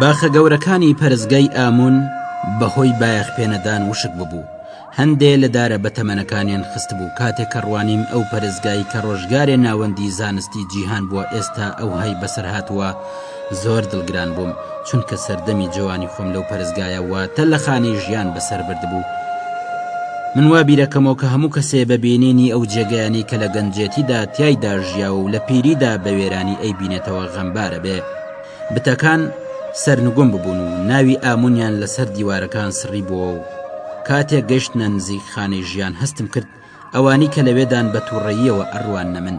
باخە گەورەکانی پەرستگای ئامون بەهۆی بایەخ پێنەدان وشک ببوو، هەندێ لە دارە بەتەمەنەکانیان خستبوو کاتێ کە ڕوانیم ئەو پەرستگای کە ڕۆژگارێ ناوەندی زانستی جیهان بووە ئێستا ئەوهای بەسەر هاتووە زۆر دڵگران بووم چونکە سەردەمی جەوانی خۆم لەو پەرستگایە واتە لە خانەی ژیان بەسەر بردبوو من وا بیرەکەمەوە کە هەموو کەسێ بە بینینی ئەو جێگەیانەی کە لە گەنجێتیدا تیایدا ژیاوە و لە پیریدا بە وێرانی ئەیبینێتەوە غەمبارە بێ بتەکان سەرنگوم ببوون و ناوی ئامونیان لەسەر دیوارەکان سڕی بووەوە و کاتێک گەشتنە نزیک خانەی ژیان هەستم کرد ئەوانی کە لەوێدان بە تووڕەییەوە ئەڕوان نە من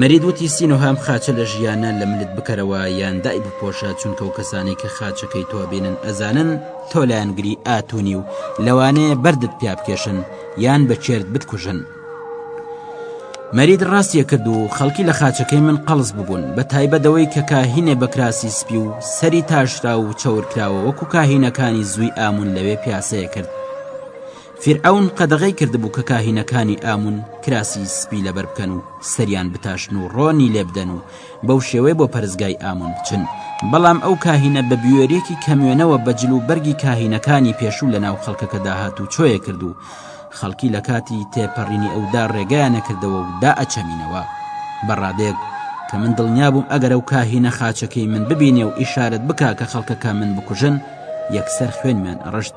مەرید وتی سینۆهام خاچە لە ژیانە لە ملت بکەرەوە یان دای بپۆشە چونکە و کەسانی کە خاچەکەی تۆ بینن ئەزانن تۆ لایەنگری ئاتونی و لەوانەیە بەردت پیا بکێشن یان بە کێرت بتکوژن مەرید ڕاستیە کرد و خەڵکی لە خاچەکەی من قەڵس ببوون بە تایبەتەوەی کە کاهینێ بە کراسی سپی و سەری تاشرا و چەورکراوە وەکو کاهینەکانی زووی ئامون لەوێ پیاسەیە کرد فرعون قەدەغی کردبوو کە کاهینەکانی ئامون کراسی سپی لەبەر بکەن و سەریان بتاشن و ڕۆنی لێبدەن و بەو شێوەی بۆ پەرزگای ئامون بچن بەڵام ئەو کاهینە بە بوێریەکی کەمێنەوە بەجل و بەرگی کاهینەکانی پێشوو لە ناو خەڵکەکەدا هات و چۆیە کرد و خەڵکی لە کاتی تێپەڕینی ئەودا ڕێگەیان نەکردەوە و دا ئەچەمینەوە بە ڕادێک کە من دڵنیا بووم ئەگەر ئەو کاهینە خاچەکەی من ببینێ و ئیشارەت بکا کە خەڵکەکە من بکوژن یەکسەر خوێنمیان ئەڕشت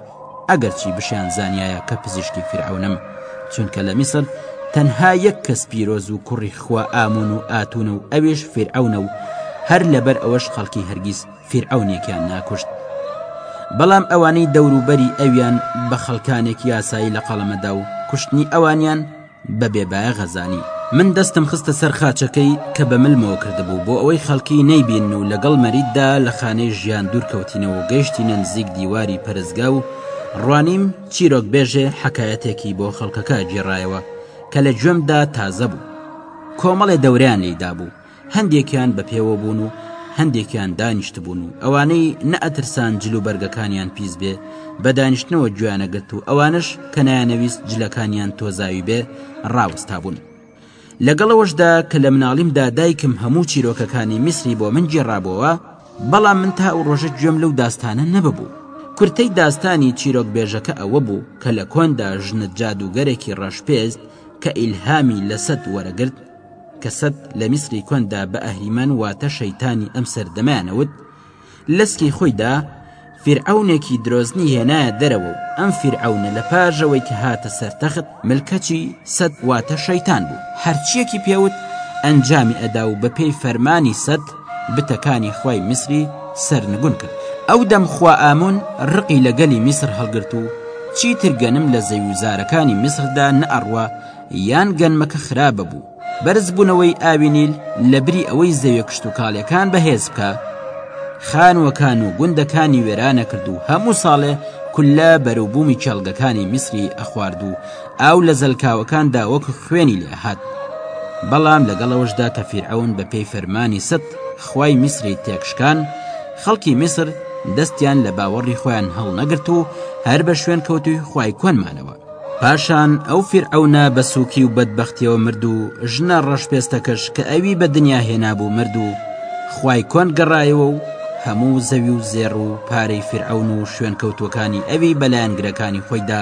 ئەگەرچی بشیان زانایە کە پزیشکی فرعونم چونکە لە میسر تەنها یەک کەس پیرۆز و کوڕی خوا ئامون و ئاتونە و ئەوێش فرعونە و هەر لەبەر ئەوەش خەڵکی هەرگیز فیرعەونێکیان ناکوشت بەڵام ئەوانەی دەوروبەری ئەویان بە خەڵکانێک یاسایی لە قەڵەمەدا و کوشتنی ئەوانیان بە بێبایە غەزانی من دەستم خستە سەر خاچەکەی کە بە ملمەوە کردبوو بۆ ئەوەی خەڵکی نەیبین و لەگەڵ مەریددا لە خانەی ژیان دوورکەوتینەوە و گەیشتینە نزیک دیواری پەرستگا و ڕوانیم چیرۆک بێژێ حەکایەتێکی بۆ خەڵکەکە گێڕایەوە کە لە گوێمدا تازە بوو کۆمەڵێ دەوریان لیدا بوو هەندێکیان بە پێوە بوون و هەندێکیان دانیشتبوون و ئەوانەی نەئەترسان جل و بەرگەکانیان پیس بێ بە دانیشتنەوە گویانەگرت و ئەوانش کە نایانەویست جلەکانیان تۆزاوی بێ ڕاوەستا بوون. لەگەڵەوەشدا کە لە مناڵیمدا دایکم هەموو چیرۆکەکانی میسری بۆ من گێڕابەوە بەڵام من تا ئەو ڕۆژە گوێم لەو داستانە نەببوو. کورتەی داستانی چیرۆک بێژەکە ئەوە بوو کە لە کۆندا ژنە جادوگەرێکی ڕەشپێست کە ئیلهامی لە سەت وەرەگرت کە سەت لە میسری کۆندا بە ئەهریمەن واتە شەیتانی ئەم سەردەمانەوت لەسکی خۆیدا فیرعونێکی درۆزنی هێنایە دەرەوە و ئەم فیرعونە لە پاژەوەی کە هاتە سەرتەخت ملکەچی سەد واتە شەیتان بوو هەرچیەکی پێوت ئەنجامی ئەدا و بەپێی فەرمانی سەد بتەکانی خی میسری سەرنگون کرد ئەو دەمخوا ئامون ڕقی لە گەلی میسر هەڵگرت و چیتر گەنم لە زەویوزارەکانی میسردا نەئەڕوە یان گەنمەکە خراپ ببوو بەرزبوونەوەی ئاوی نیل لە بری ئەوەی زەویە کشتتوکاڵەکان بەهێز بکە خانووەکان و گوندەکانی وێرانە کرد و هەموو ساڵێ کولە بەروبوومی کێڵگەکانی میسری ئەخوارد و ئاو لە زەلکاوەکاندا وەک خوێنی لێ هات بەڵام لەگەڵەوەشدا کە فیرعون بە پێی فەرمانی ست خوای میسری تێکشکان خەڵکی میسر دەستیان لە باوەڕی خۆیان هەڵنەگرت و هەر بە شوێن کەوتوی خوای کۆنمانەوە پاشان ئەو فیرعەونە بە سووکی و بەدبەختیەوە مرد و ژنە ڕەشپێستەکەش کە ئەوی بە دنیا هێنابوو مرد و خوای کۆن گەڕایەوە و هەموو زەوی و زێڕ و پارەی فیرعەون و شوێن کەوتوەکانی ئەوی بەلایەنگرەکانی خۆیدا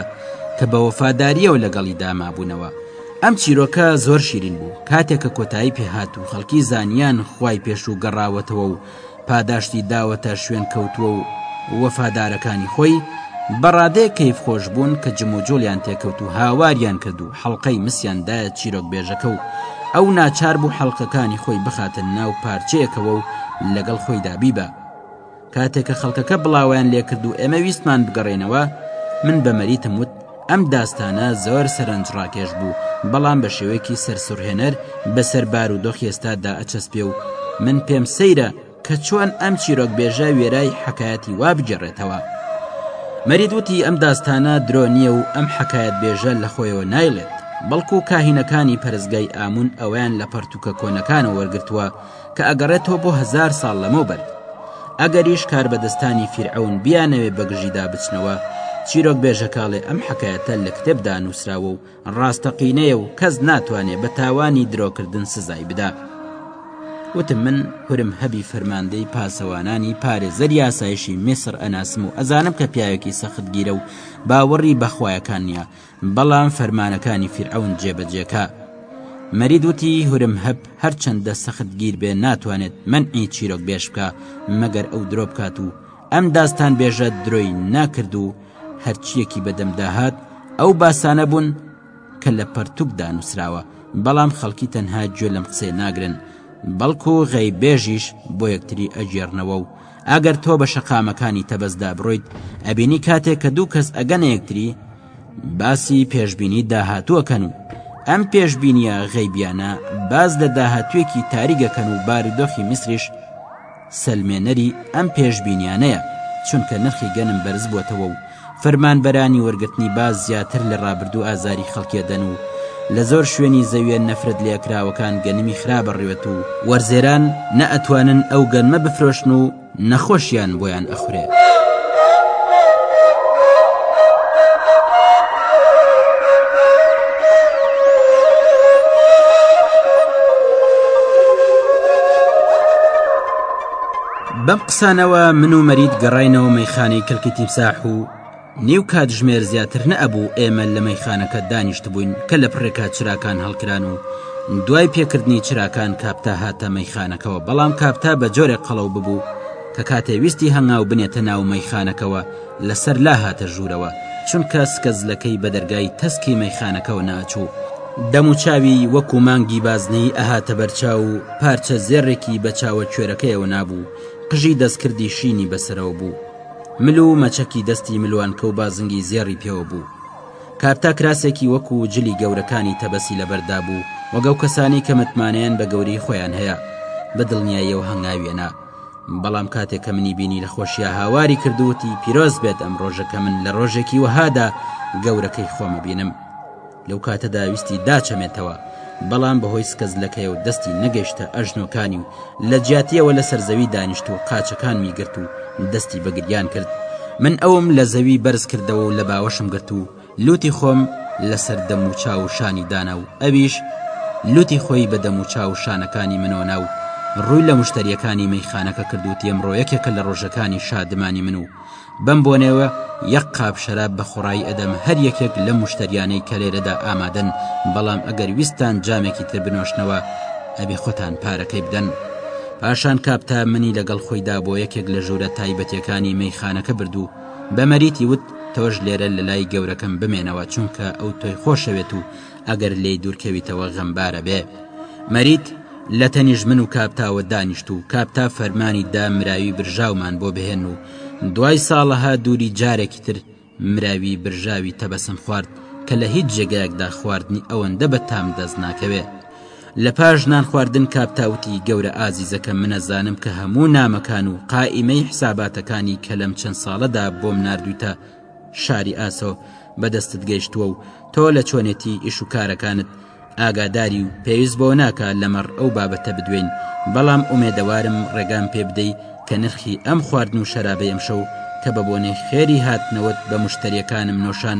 کە بە وەفاداریەوە لەگەڵی دامابوونەوە ئەم چیرۆکە زۆر شیرین بوو کاتێک کە کۆتایی پێهات و خەڵکی زانیان خوای پێشوو گەڕاوەتەوە و پاداشتی داوەتە شوێن کەوتووە و وەفادارەکانی خۆی بە ڕادەیە کەیف خۆش بوون کە جموجۆلیان تێکەوت و هاواریان کرد و حەڵلقەی مسیان دایە چیرۆک بێژەکە و ئەو ناچار بوو حەڵلقەکانی خۆی بخاتە ناو پارچەیەکەوە و لەگەڵ خۆیدا بیبە کاتێکە خەڵکەکە بڵاویان لێکرد و ئێمە ویستمان بگەڕێنەوە من بە مەریتم وت ئەم داستانە زۆر سەرنجڕاکێش بوو، بەڵام بە شێوەیەکی سەرسوڕهێنەر بەسەر بارودۆخی ئێستادا ئەچەسپێ و من پێم سەیرە کە چۆن ئەم چیرۆکبێژە وێرای حەکایەتی وا بگێڕێتەوە. مەرید وتی ئەم داستانە درۆ نییە و ئەم حەکایەتبێژە لە خۆیەوە نایڵێت، بەڵکو کاهینەکانی پەرستگای ئامون ئەوەیان لە پەڕتووکە کۆنەکانەوە وەرگرتووە کە ئەگەڕێتەوە بۆ هەزار ساڵ لەمەوبەر ئەگەریش کاربەدەستانی فیرعەون بیانەوێ بەگژیدا بچنەوە چیرۆک بێژەکاڵێ ئەم حکایەتە لە کتێبدا نووسراوە و ڕاستەقینەیە و کەس ناتوانێ بە تاوانی درۆکردن سزای بدا وتم من هورم هەبی فەرماندەی پاسەوانانی پارێزەر یاسایشی میسر ئەناسم و ئەزانم کە پیاوێکی سەختگیرە و باوەڕی بەخوایەکان نییە بەڵام فەرمانەکانی فیرعەون جێبەجێکە. مەرید وتی هورمهەب هەرچەندە سەخت گیر بێ ناتوانێت مەنعی چیرۆک بێش بکە مەگەر ئەو درۆ بکات و ئەم داستان بێژە درۆی ناکرد و هەرچیەکی بەدەمداهات ئەو باسانە بوون کە لە پەرتوکدا نووسراوە بەڵام خەڵکی تەنها گوێ لەم قسەیە ناگرن بەڵکو غەیبێژیش بۆ یەکتری ئەگێڕنەوە و ئەگەر تۆ بە شەقامەکانی تەبەزدا بڕۆیت ئەبینی کاتێک کە دوو کەس ئەگەنە یەکتری باسی پێشببینی داهاتووەکەن و ئەم پێشببینیە غەیبیانە باز لە داهاتوێکی تاریگەکەن و بارودۆخی میسریش سلمێنەری ئەم پێشببینیانەیە چونکە نرخی گەنم بەرز بووتەوە و فەرمانبەرانی وەرگرتنی باج زیاتر لە ڕابردوو ئازاری خەڵکی ئەدەن و لە زۆر شوێنی زەویە نەفرەت لێکراوەکان گەنمی خرا بەڕیوەت و وەرزێران نە ئەتوانن ئەو گەنمە بفرۆشن و نە خۆشیان بۆیان ئەخورێ. بەم قسانەوە من و مەرید گەڕینەوە مەیخانەی کەلکی تیمساح و نیو کات ژمێر زیاتر نەبوو ئێمە لە مەیخانەکە دانیشت بووین کە لە پڕێکا چراکان هەڵکران و دوای پێکردنی چراکان کاپتا هاتە مەیخانەکەەوە بەڵام کاپتا بە جۆرێک قەڵەو ببوو کە کاتێ ویستی هەنگاو بنێتە ناو مەیخانەکەەوە لەسەر لا هاتە ژوورەوە، چونکە سکە زلەکەی بە دەرگای تەسکی مەیخانەکەوە ناچوو، دەموچاوی وەکوو مانگی بازنەیی ئەهاتە بەرچاو و پارچە زێڕێکی بە چاوە کوێرەکەیەوە نابوو، قژی دەستکردی شینی بەسەرەوە بوو، مل و مەچەکی دەستی ملوانکە و بازنگی زێڕی پێوە بوو. کارتا کراسێکی وەکوو جلی گەورەکانی تەبەسی لەبەر دابوو، وەک ئەو کەسانەی کە متمانەیان بە گەورەی خۆیان هەیە، بە دڵنیاییەوە هەنگاوی ئەنا. بەڵام کاتێک کە منی بینی لە خۆشییا هاواری کردوتی پیرۆز بێت ئەم ڕۆژە کە من لە ڕۆژێکی وەهادا گەورەکەی خۆمە بینم لەو کاتەدا ویستی داچەمێتەوە بەڵام بەهۆی سکەزلەکەی و دەستی نەگەشتە ئەژنۆکانی و لە جیاتیەوە لە سەرزەوی دانیشت و قاچەکان میگرت و دەستی بەگریان کرد من ئەوم لە زەوی بەرز کردەوە و لە باوەشم گرت و لوتی خۆم لەسەر دەم و چاو و شانی دانا و ئەویش لوتی خۆی بە دەم و چاو و شانەکانی منەوە نا و ڕووی لە مشتەریەکانی مەیخانەکە کرد وتی ئەمڕۆ یەکێکە لە ڕۆژەکانی شادمانی من و بەم بۆنەوە یەک قاپ شەراب بە خوڕایی ئەدەم هەر یەکێک لە مشتەریانەی کە لێرەدا ئامادەن بەڵام ئەگەر ویستان جامێکی تر بنۆشنەوە ئەبێ خۆتان پارەکەی بدەن. پاشان کاپتا منی لەگەڵ خۆیدا بۆ یەکێک لە ژوورە تایبەتەکانی مەیخانەکە بردو بە مەریتی وت تۆش لێرە لە لای گەورەکەم بمێنەوە چونکە ئەو تۆی خۆشەوێت و ئەگەر لێی دوورکەویتەوە غەمبارە بێ مەریت لە تەنیش من و کاپتاوە دانیشت و کاپتا فەرمانی دا مراوی برژاومان بۆ بهێن و دوای ساڵەها دووری جارێکی تر مراوی برژاوی تەبەسم خوارد کە لە هیچ جێگایەکدا خواردنی ئەوەندە بە تام دەست ناکەوێ لە پاش نان خواردن کاپتا وتی گەورە ئازیزەکەم من ئەزانم کە هەموو نامەکان و قائیمەی حساباتەکانی کە لەم چەند ساڵەدا بۆم ناردویتە شاری ئاسۆ بەدەستت گەیشتووە و تۆ لە چۆنێتی ئیش و کارەکانت ئاگاداری و پێویست بۆ ناکە لەمەڕ ئەو بابەتە بدوێین بەڵام ئومێدەوارم ڕێگام پێ بدەی کە نرخی ئەم خواردن و شەرابەی ئەمشەو کە بە بۆنەی خێری هاتنەوەت بە مشتریەکانم نۆشان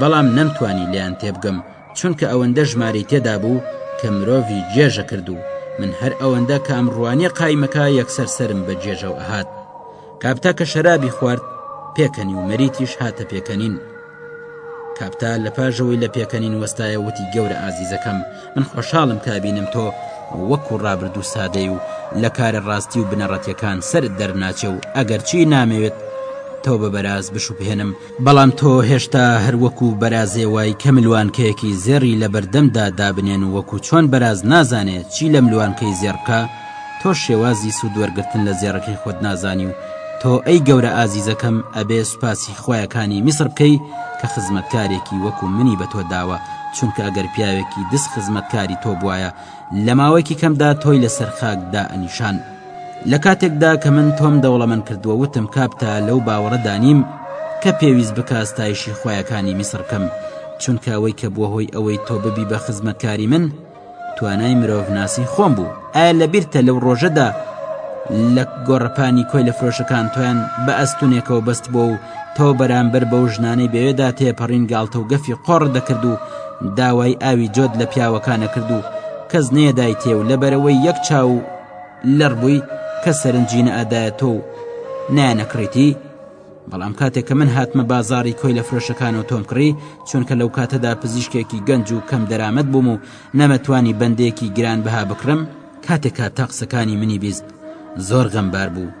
بەڵام نەمتوانی لێیان تێبگەم چونکە ئەوەندە ژمارەی تێدابوو کە مرۆڤی جێژە کرد و من هەر ئەوەندە کە ئەم ڕوانیە قایمەکە یەکسەر سرم بە جێژەوە ئەهات کاپتا کە شەرابی خوارد پێکەنی و مەریتیش هاتە پێکەنین کاپتا لە پاژەوەی لە پێکەنین وەستایە وتی گەورە ئازیزەکەم من خۆشحاڵم کابینم تۆ وەکو ڕابردوو سادەی و لە کارە ڕاستی و بنەڕەتەکان سەر دەرناچێ و ئەگەرچی نامەوێت تۆ بە بەراز بشوبهێنم بەڵام تۆ هێشتا هەر وەکو بەرازێ وای کە ملوانکەیەکی زێڕی لە بەردەمدا دابنێن و وەکو چۆن بەراز نازانێ چی لە ملوانکەی زێڕ بکا تۆش شێوازی سوود وەرگرتن لە زێڕەکەی خۆت نازانی و تۆ ئەی گەورە ئازیزەکەم ئەبێ سوپاسی خوایەکانی میسڕ بکەی کە خزمەتکارێکی وەکو منی بە تۆ داوە چونکە ئەگەر پیاوێکی دز خزمەتکاری تۆ بوایە لە ماوەیەکی کەمدا تۆی لەسەر خاک دا ئەنیشان لە کاتێکدا کە من تۆم دەوڵەمەند کردووە وتم کاپتا لەو باوەڕەدا نیم کە پێویست بکاستایشی خۆیەکانی میسر بکەم چونکە ئەوەی کە بووە هۆی ئەوەی تۆ ببی بە خزمەتکاری من توانای مرۆڤناسی خۆم بوو ئایا لە بیرتە لەو ڕۆژەدا لە گۆڕەپانی کۆی لە فرۆشەکان تویان بە ئەستونێکەوە بەست بۆ و تۆ بەرامبەر بەو ژنانەی بەوێدا تێپەڕین گاڵتە و گەفی قۆڕ دەکرد و داوای ئاوی جۆت لە پیاوەکانە کرد و کەس نێدای تێ و لەبەرەوەی یەک چاو لەڕ بووی کە سەرنجی نەئەدایە تۆ و نانەکڕیتی بەڵام کاتێک کە من هاتمە بازاری کۆی لە فرۆشەکان و تۆم کڕی چونکە لەو کاتەدا پزیشکێکی گەنج و کەم دەرامەت بووم و نەمەتوانی بەندێکی گران بەها بکڕم کاتێکا تا قسەکانی منی بیست زۆر غەمبار بوو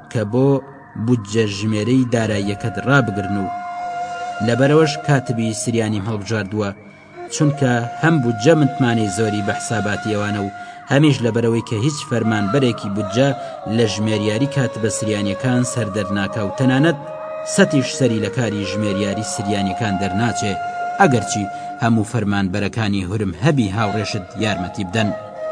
کە بۆ بودجە ژمێرەی داراییەکەت ڕابگرن و لەبەرەوەش کاتبی سریانیم هەڵبژاردووە چونکە هەم بودجە متمانەی زۆری بە حساباتی ئەوانە و هەمیش لەبەرەوەی کە هیچ فەرمانبەرێکی بودجە لە ژمێریاری کاتبە سریانیەکان سەردەرناکە و تەنانەت سەتیش سەری لە کاری ژمێریاری سریانیەکان دەرناچێ ئەگەرچی هەموو فەرمانبەرەکانی هورم هەبی هاوڕێشت یارمەتی بدەن.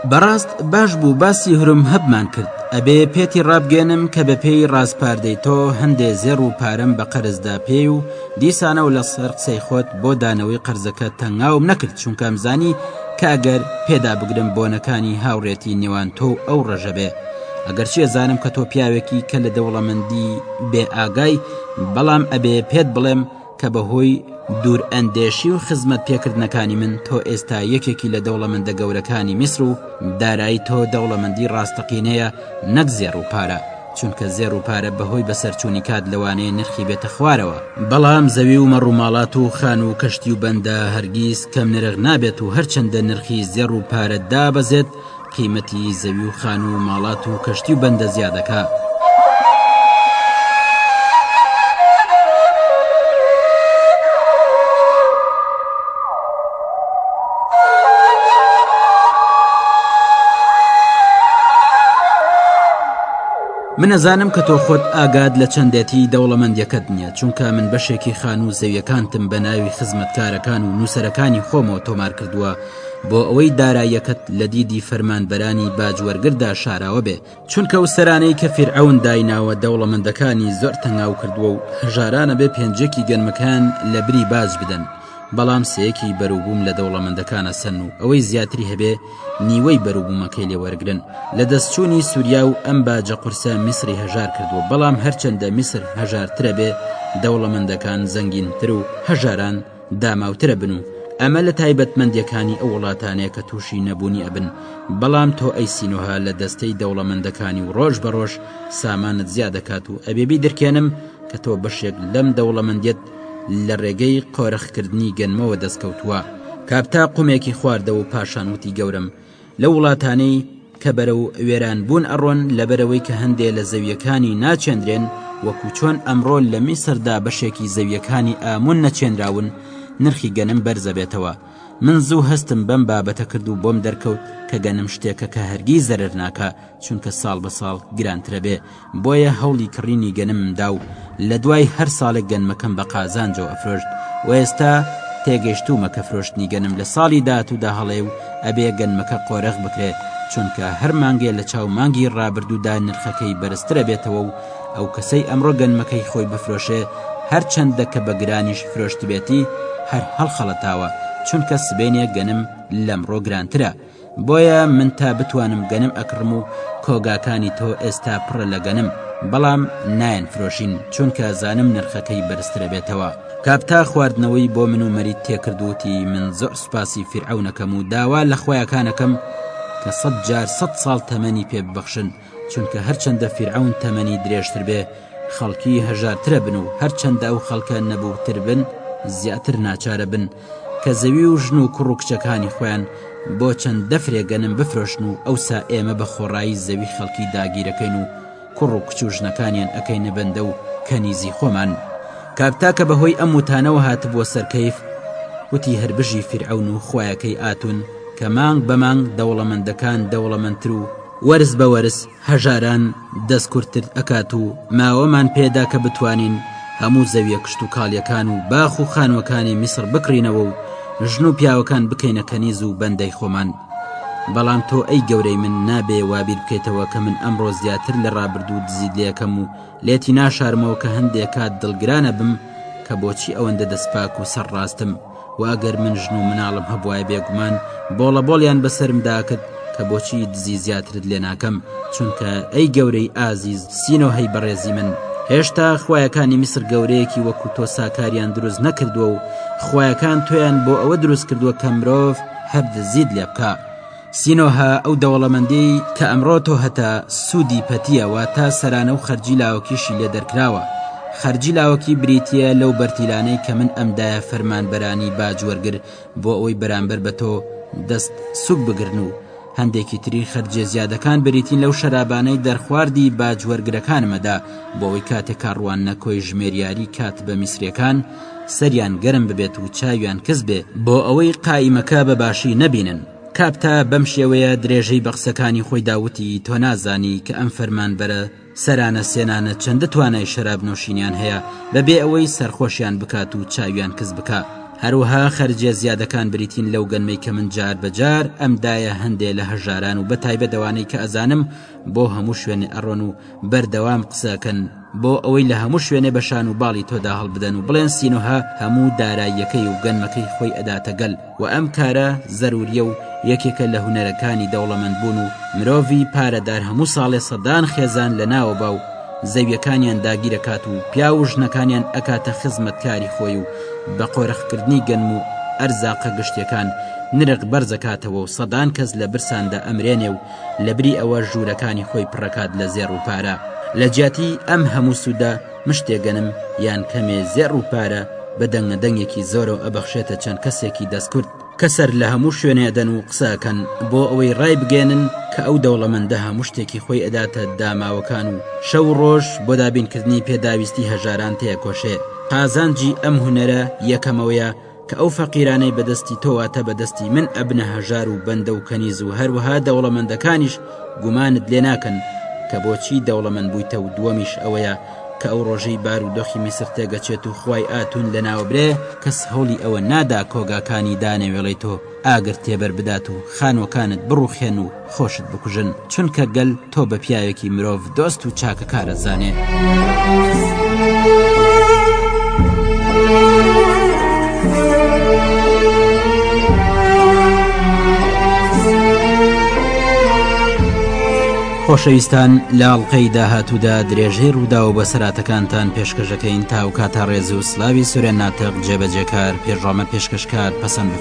بەڕاست باش بوو باسی هرم هەبمان کرد ئەبێ پێتی ڕابگەێنم کە بە پێی ڕازپاردەی تۆ هەندێ زێڕ و پارەم بە قەرزدا پێ و دیسانە و لە سەر قسەی خۆت بۆ دانەوەی قەرزەکە تەنگاوم نەکرد چونکەم زانی کە ئەگەر پێدا بگرم بۆنەکانی هاوڕێتی نێوان تۆ و ئەو ڕژەبێ ئەگەرچی ئەزانم کە تۆ پیاوێکی کە لە دەوڵەمەندی بێ ئاگای بەڵام ئەبێ پێت بڵێم کە بە هۆی دوور ئەندێشی و خزمەت پێکردنەکانی من تۆ ئێستا یەکێکی لە دەوڵەمەندە گەورەکانی میسر و دارایی تۆ دەوڵەمەندی ڕاستەقینەیە نەک زێڕ و پارە چونکە زێر و پارە بەهۆی بەسەرچوونی کات لەوانەیە نرخی بێتە خوارەوە بەڵام زەوی و مەڕوماڵات و خان و کەشتی و بەندە هەرگیز کەم نرخ نابێت و هەرچەندە نرخی زێڕ و پارە دابەزێت قیمەتی زەوی و خانوو و ماڵات و کەشتی و بەندە زیادەکا. من ئەزانم کە تۆ خۆت ئاگاد لە چەندێتی دەوڵەمەندیەکەت نییە چونکە من بەشێکی خان و زەویەکانتم بە ناوی خزمەتکارەکان و نووسەرەکانی خۆمەوە تۆمار کردووە بۆ ئەوەی داراییەکەت لە دیدی فەرمانبەرانی باج وەرگردا شاراوە بێ، چونکە ئەو سەرانەی کە فیرعەون دایناوە دەوڵەمەندەکانی زۆر تەنگاو کردووە و هەژارانە بێ پێنجەکی گەنمەکەیان لە بری باج بدەن بەڵام سێیەکی بەروبووم لە دەوڵەمەندەکان ئەسەن و ئەوەی زیاتری هەبێ نیوەی بەروبوومەکەی لێ وەرگرن لە دەست چوونی سوریا و ئەم باجە قورسە میسری هەژار کردووە بەڵام هەرچەندە میسر هەژارترە بێ دەوڵەمەندەکان زەنگینتر و هەژاران داماوتر ئەبن و ئەمە لە تایبەتمەندیەکانی ئەو وڵاتانەیە کە تووشی نەبوونی ئەبن بەڵام تۆ ئەی سینۆها لە دەستەی دەوڵەمەندەکانی و ڕۆژ بە ڕۆژ سامانت زیا دەکات و ئەبێ بیدرکێنم کە تۆ بەشێک لەم دەوڵەمەندیت لە ڕێگەی قۆرخکردنی گەنمەوە دەستکەوتووە کاپتا قومێکی خواردەوە و پاشان وتی گەورەم لەو وڵاتانەی کە بەرەو وێرانبوون ئەڕۆن لەبەرەوەی کە هەندێ لە زەویەکانی ناچێندرێن وەکو چۆن ئەمڕۆ لە میسردا بەشێکی زەویەکانی ئامون نەچێنراون نرخی گەنم بەرزەبێتەوە من زوو هەستم بەم بابەتە کرد و بۆم دەرکەوت کە گەنم شتێکە کە هەرگیز زەرەر ناکا چونکە ساڵ بە ساڵ گرانترەبێ بۆیە هەوڵی کڕینی گەنمم دا و لە دوای هەر ساڵێک گەنمەکەم بە قازانجەوە ئەفرۆشت و ئێستا تێگەشتوومە کە فرۆشتنی گەنم لە ساڵی داهاتوودا هەڵەیە و ئەبێ گەنمەکە قۆرەخ بکرێ چونکە هەر مانگێ لە چاو مانگی ڕابردوودا نرخەکەی بەرزترە بێتەوە و ئەو کەسەی ئەمڕۆ گەنمەکەی خۆی بفرۆشێ هەر چەندە کە بە گرانیش فرۆشتبێتی هەر هەڵخەڵەتاوە چونکە سبەینێ گەنم لەمڕۆ گرانترە بۆیە من تا بتوانم گەنم ئەکڕم و کۆگاکانی تۆ ئێستا پڕە لە گەنم بەڵام نایەن فرۆشین چونکە زانم نرخەکەی بەرزترە بێتەوە. کاپتا خواردنەوەی بۆ من و مەرید تێکرد وتی من زۆر سوپاسی فیرعەونەکەم و داوا لە خوایەکانەکەم کە سەد جار سەد ساڵ تەمەنی پێ ببەخشن، چونکە هەرچەندە فیرعەون تەمەنی درێژتر بێ خەڵکی هەژارترە بن و هەرچەندە ئەو خەڵکە نەبووتر بن زیاتر ناچارە بن کە زەوی و ژن و کوڕ و کچەکانی خۆیان بۆ چەند دەفرێ گەنم بفرۆشن و ئەوسا ئێمە بە خۆڕایی زەوی خەڵکی داگیرەکەین و کوڕ و کچ و ژنەکانیان ئەەکەینە بەندە و کەنیزی خۆمان کاکتاکە بەهۆی ئەم وتانەوە هاتبووە سەرکەیف وتی هەربژی فیرعەون و خویەکەی ئاتون کە مانگ بە مانگ دەوڵەمەندەکان دەوڵەمەندتر و وەرز بە وەرز هەژاران دەست کورتتر ئەکات و ماوەمان پێدا کە بتوانین هەموو زەویە کشت و کاڵیەکان و باخ و خانوەکانی میسر بکڕینەوە و ژن و پیاوەکان بکەینە کەنیز و بەندەی خۆمان بەڵام تۆ ئەی گەورەی من نابێ وابیر بکەیتەوە کە من ئەمڕۆ زیاتر لە ڕابردوو دزیت لەکەم و لێتی ناشارمەوە کە هەندێک کات دڵگرانە بم کە بۆچی ئەوەندە دەستپاک و سەر ڕاستم. و ئەگەر من ژن و مناڵم هەبواە بێگومان بۆڵە بۆڵیان بەسرمدا کرد کە بۆچی دزی زیاترت لێ ناکەم چونکە ئەی گەورەی ئازیز سینۆ هەی بەڕێزی من هێشتا خویەکانی میسر گەورەیەکی وەکو تۆ ساکاریان دروست نەکردووە و خویەکان تویان بۆ ئەوە دروست کردووە کە مرۆڤ هەر دزیت لێ بکە. سینۆهە ئەو دەوڵەمەندیەی کە ئەمڕۆ تۆ هەتە سوودی پەتیە واتە سەرانە و خەرجی لاوەکیشی لێ دەرکراوە خەرجی لاوەکی بریتیە لەو بەرتیلانەی کە من ئەمدایە فەرمانبەرانی باج وەرگر بۆ ئەوەی بەرامبەر بە تۆ دەست سوک بگرن و هەندێکی تری خەرجێ زیادەکان بریتین لەو شەرابانەی دەرخواردی باج وەرگرەکانمەدا بۆ ئەوەی کاتێکا ڕواننە کۆی ژمێریاری کات بە میسرەکان سەریان گەرم ببێت و چاویان کز بێ بۆ ئەوەی قائیمەکە بە باشی نەبینن. کاپتا بەم شێوەیە درێژەی بە قسەکانی خۆیدا وتی تۆ نازانی کە ئەم فەرمانبەرە سەرانە سێنانە چەندە توانای شەراب نۆشینیان هەیە بە بێ ئەوەی سەرخۆشیان بکات و چاویان کز بکا هەروەها خەرجیە زیادەکان بریتین لەو گەنمەی کە من جار بە جار ئەم دایە هەندێ لە هەژاران و بە تایبەت ئەوانەی کە ئەزانم بۆ هەموو شوێنێ ئەڕۆن و بەردەوام قسە ئەکەن بۆ ئەوەی لە هەموو شوێنێ بە شان و باڵی تۆدا هەڵبدەن و بڵێن سینوهە هەموو داراییەکەی و گەنمەکەی خۆی ئەداتە گەل و ئەم کارە زەرووریە و یەکێکە لە هونەرەکانی دەوڵەمەندبوون و مرۆڤی پارەدار هەموو ساڵێ سەدان خێزان لە ناوەبا و زەویەکانیان داگیرەکات و پیاو و ژنەکانیان ئەکاتە خزمەتکاری خۆی و بە قۆرخکردنی گەنم و ئەرزاقە گشتیەکان نرخ بەرزەکاتەوە و سەدان کەس لە برساندا ئەمرێنێ و لەبری ئەوە ژوورەکانی خۆی پڕەکات لە زێڕ و پارە لە جیاتی ئەم هەموو سوودە مشتێگەنم یان کەمێ زێڕ و پارە بە دەنگە دەنگێکی زۆرەوە ئەبەخشێتە چەند کەسێکی دەستکورد کە سەر لە هەموو شوێنێ ئەدەن و قسەکەن بۆ ئەوەی ڕای بگەێنن کە ئەو دەوڵەمەندە هەموو شتێکی خۆی ئەداتە داماوەکان و شەو و ڕۆژ بۆ دابینکردنی پێداویستی هەژاران تێکۆشێ قازانجی ئەم هونەرە یەکەمەوەیە کە ئەو فەقیرانەی بەدەستی تۆ واتە بەدەستی من ئەبنە هەژار و بەندە و کەنیز و هەروەها دەوڵەمەندەکانیش گومانت لێ ناکەن کە بۆچی دەوڵەمەند بوویتە و دووەمیش ئەوەیە کە ئەو ڕۆژەی بار و دۆخی میسر تێگەچێت و خوای ئاتون لەناوبرێ کەس هەوڵی ئەوە نادا کۆگاکانی دانەوێڵێ تۆ ئاگر تێبەر بدات و خانوەکانت بڕوخێن و خۆشت بکوژن چونکە گەل تۆ بە پیاوێکی مرۆڤ دۆست و چاکە کارت زانێ. خۆشەویستان لاڵقەی داهاتوودا درێژەی ڕوودا و بەسەراتەکانتان پێشکەشەکەین تاوکاتا ڕێز و سلاوی سورێن ناتەق جێبەجێکار پێشڕامە پێشکەشکار پەسەند